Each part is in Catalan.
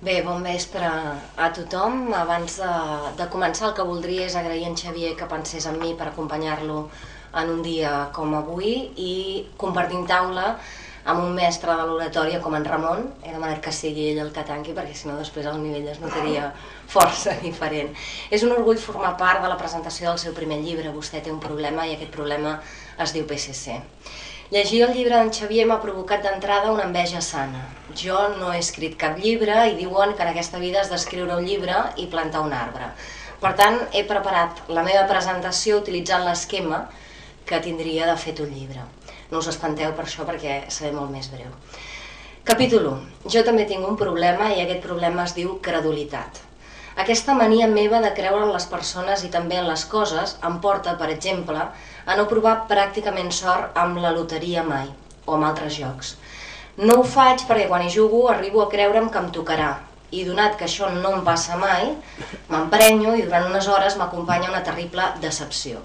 Bé, bon vespre a tothom. Abans de, de començar el que voldria és agrair en Xavier que pensés en mi per acompanyar-lo en un dia com avui i compartint taula amb un mestre de l'oratòria com en Ramon, he demanat que sigui ell el que tanqui perquè si no després el nivell es notaria força diferent. És un orgull formar part de la presentació del seu primer llibre, Vostè té un problema i aquest problema es diu PSC. Llegir el llibre d'en Xavier m'ha provocat d'entrada una enveja sana. Jo no he escrit cap llibre i diuen que en aquesta vida has d'escriure un llibre i plantar un arbre. Per tant, he preparat la meva presentació utilitzant l'esquema que tindria de fet un llibre. No us espanteu per això perquè seré molt més breu. Capítol 1. Jo també tinc un problema i aquest problema es diu credulitat. Aquesta mania meva de creure en les persones i també en les coses em porta, per exemple, a no provar pràcticament sort amb la loteria mai, o amb altres jocs. No ho faig perquè quan hi jugo arribo a creure'm que em tocarà, i donat que això no em passa mai, m'emprenyo i durant unes hores m'acompanya una terrible decepció.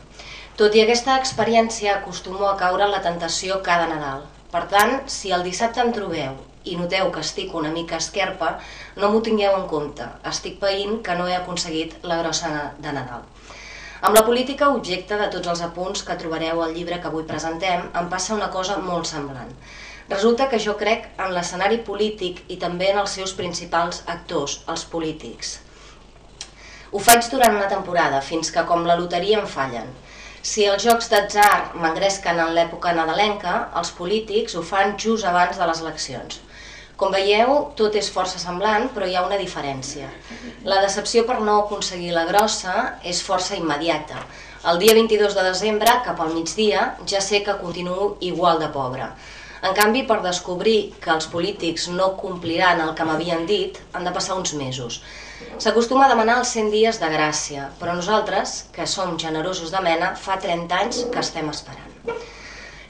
Tot i aquesta experiència acostumo a caure en la tentació cada Nadal. Per tant, si el dissabte em trobeu i noteu que estic una mica esquerpa, no m'ho tingueu en compte. Estic païnt que no he aconseguit la grossa de Nadal. Amb la política objecte de tots els apunts que trobareu al llibre que avui presentem, em passa una cosa molt semblant. Resulta que jo crec en l'escenari polític i també en els seus principals actors, els polítics. Ho faig durant una temporada, fins que com la loteria em fallen. Si els jocs d'atzar m'engresquen en l'època nadalenca, els polítics ho fan just abans de les eleccions. Com veieu, tot és força semblant, però hi ha una diferència. La decepció per no aconseguir la grossa és força immediata. El dia 22 de desembre, cap al migdia, ja sé que continuo igual de pobre. En canvi, per descobrir que els polítics no compliran el que m'havien dit, han de passar uns mesos. S'acostuma a demanar els 100 dies de gràcia, però nosaltres, que som generosos de mena, fa 30 anys que estem esperant.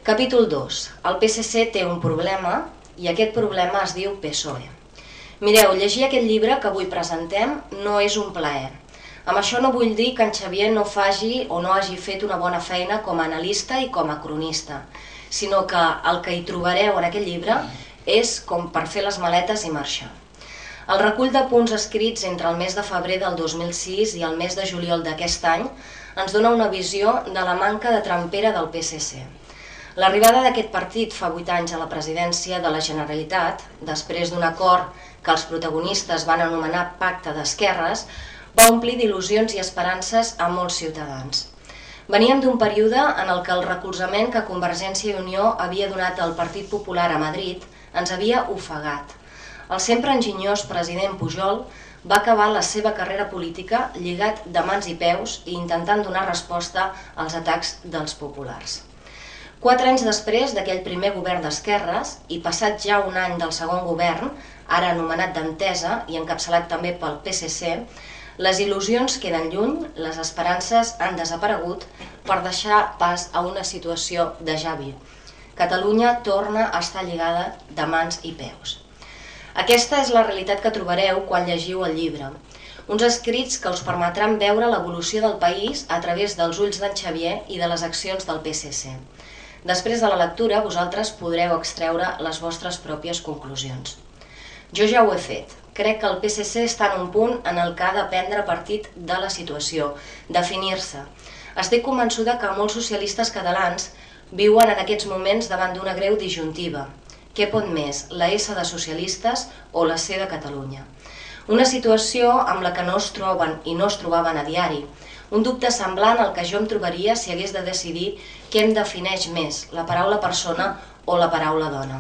Capítol 2. El PSC té un problema i aquest problema es diu PSOE. Mireu, llegir aquest llibre que avui presentem no és un plaer. Amb això no vull dir que en Xavier no faci o no hagi fet una bona feina com a analista i com a cronista, sinó que el que hi trobareu en aquest llibre és com per fer les maletes i marxar. El recull de punts escrits entre el mes de febrer del 2006 i el mes de juliol d'aquest any ens dona una visió de la manca de trampera del PSC. L'arribada d'aquest partit fa 8 anys a la presidència de la Generalitat, després d'un acord que els protagonistes van anomenar Pacte d'Esquerres, va omplir d'il·lusions i esperances a molts ciutadans. Veníem d'un període en el que el recolzament que Convergència i Unió havia donat al Partit Popular a Madrid ens havia ofegat. El sempre enginyós president Pujol va acabar la seva carrera política lligat de mans i peus i intentant donar resposta als atacs dels populars. Quatre anys després d'aquell primer govern d'esquerres i passat ja un any del segon govern, ara anomenat d'Entesa i encapçalat també pel PSC, les il·lusions queden lluny, les esperances han desaparegut per deixar pas a una situació de javi. Catalunya torna a estar lligada de mans i peus. Aquesta és la realitat que trobareu quan llegiu el llibre. Uns escrits que us permetran veure l'evolució del país a través dels ulls d'en Xavier i de les accions del PSC. Després de la lectura, vosaltres podreu extreure les vostres pròpies conclusions. Jo ja ho he fet. Crec que el PSC està en un punt en el que ha de prendre partit de la situació, definir-se. Estic convençuda que molts socialistes catalans viuen en aquests moments davant d'una greu disjuntiva. Què pot més, la S de socialistes o la C de Catalunya? Una situació amb la que no es troben i no es trobaven a diari, un dubte semblant al que jo em trobaria si hagués de decidir què em defineix més, la paraula persona o la paraula dona.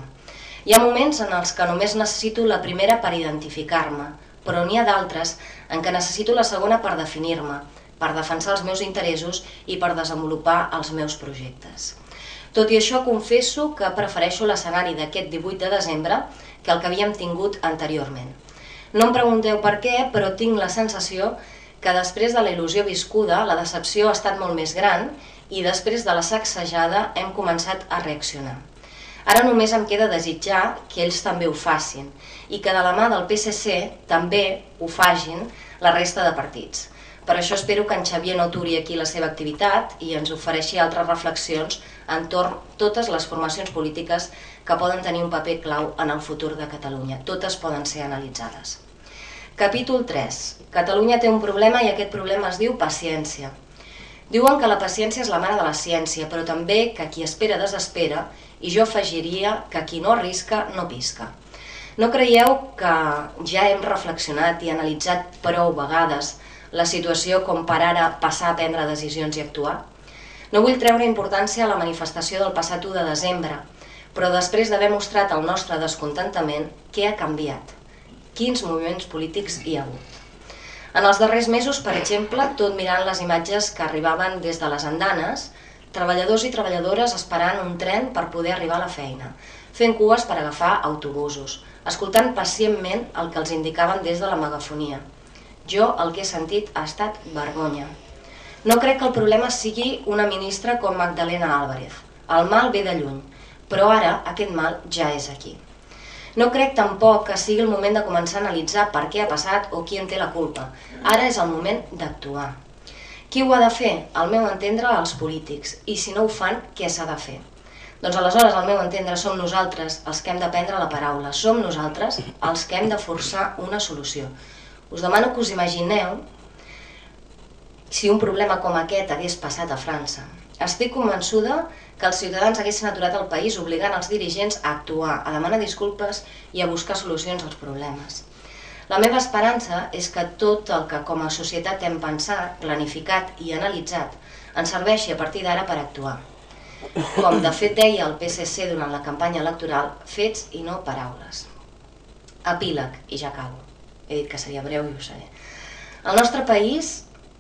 Hi ha moments en els que només necessito la primera per identificar-me, però n'hi ha d'altres en què necessito la segona per definir-me, per defensar els meus interessos i per desenvolupar els meus projectes. Tot i això, confesso que prefereixo l'escenari d'aquest 18 de desembre que el que havíem tingut anteriorment. No em pregunteu per què, però tinc la sensació que després de la il·lusió viscuda, la decepció ha estat molt més gran i després de la sacsejada hem començat a reaccionar. Ara només em queda desitjar que ells també ho facin i que de la mà del PSC també ho fagin la resta de partits. Per això espero que en Xavier no aturi aquí la seva activitat i ens ofereixi altres reflexions entorn totes les formacions polítiques que poden tenir un paper clau en el futur de Catalunya. Totes poden ser analitzades. Capítol 3. Catalunya té un problema i aquest problema es diu paciència. Diuen que la paciència és la mare de la ciència, però també que qui espera desespera, i jo afegiria que qui no arrisca no pisca. No creieu que ja hem reflexionat i analitzat prou vegades la situació com per ara passar a prendre decisions i actuar? No vull treure importància a la manifestació del passat 1 de desembre, però després d'haver mostrat el nostre descontentament, què ha canviat? Quins moviments polítics hi ha hagut? En els darrers mesos, per exemple, tot mirant les imatges que arribaven des de les andanes, treballadors i treballadores esperant un tren per poder arribar a la feina, fent cues per agafar autobusos, escoltant pacientment el que els indicaven des de la megafonia. Jo el que he sentit ha estat vergonya. No crec que el problema sigui una ministra com Magdalena Álvarez. El mal ve de lluny, però ara aquest mal ja és aquí. No crec tampoc que sigui el moment de començar a analitzar per què ha passat o qui en té la culpa. Ara és el moment d'actuar. Qui ho ha de fer? Al meu entendre, els polítics. I si no ho fan, què s'ha de fer? Doncs aleshores, al meu entendre, som nosaltres els que hem de prendre la paraula. Som nosaltres els que hem de forçar una solució. Us demano que us imagineu si un problema com aquest hagués passat a França. Estic convençuda que els ciutadans haguessin aturat el país obligant els dirigents a actuar, a demanar disculpes i a buscar solucions als problemes. La meva esperança és que tot el que com a societat hem pensat, planificat i analitzat ens serveixi a partir d'ara per actuar. Com de fet deia el PSC durant la campanya electoral, fets i no paraules. Epíleg, i ja acabo. He dit que seria breu i ho seré. El nostre país,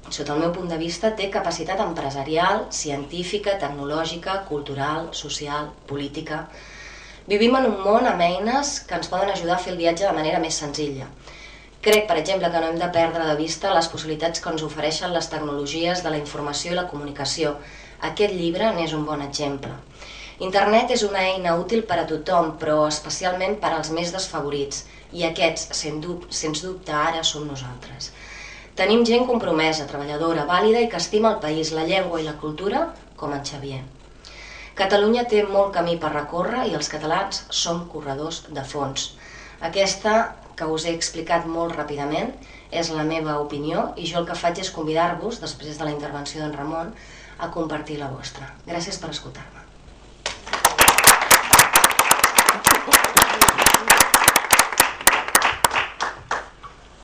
sota el meu punt de vista, té capacitat empresarial, científica, tecnològica, cultural, social, política. Vivim en un món amb eines que ens poden ajudar a fer el viatge de manera més senzilla. Crec, per exemple, que no hem de perdre de vista les possibilitats que ens ofereixen les tecnologies de la informació i la comunicació, aquest llibre n'és un bon exemple. Internet és una eina útil per a tothom, però especialment per als més desfavorits, i aquests, sens, dub sens dubte, ara som nosaltres. Tenim gent compromesa, treballadora, vàlida i que estima el país, la llengua i la cultura, com en Xavier. Catalunya té molt camí per recórrer i els catalans som corredors de fons. Aquesta, que us he explicat molt ràpidament, és la meva opinió i jo el que faig és convidar-vos, després de la intervenció d'en Ramon, a compartir la vostra. Gràcies per escoltar-me.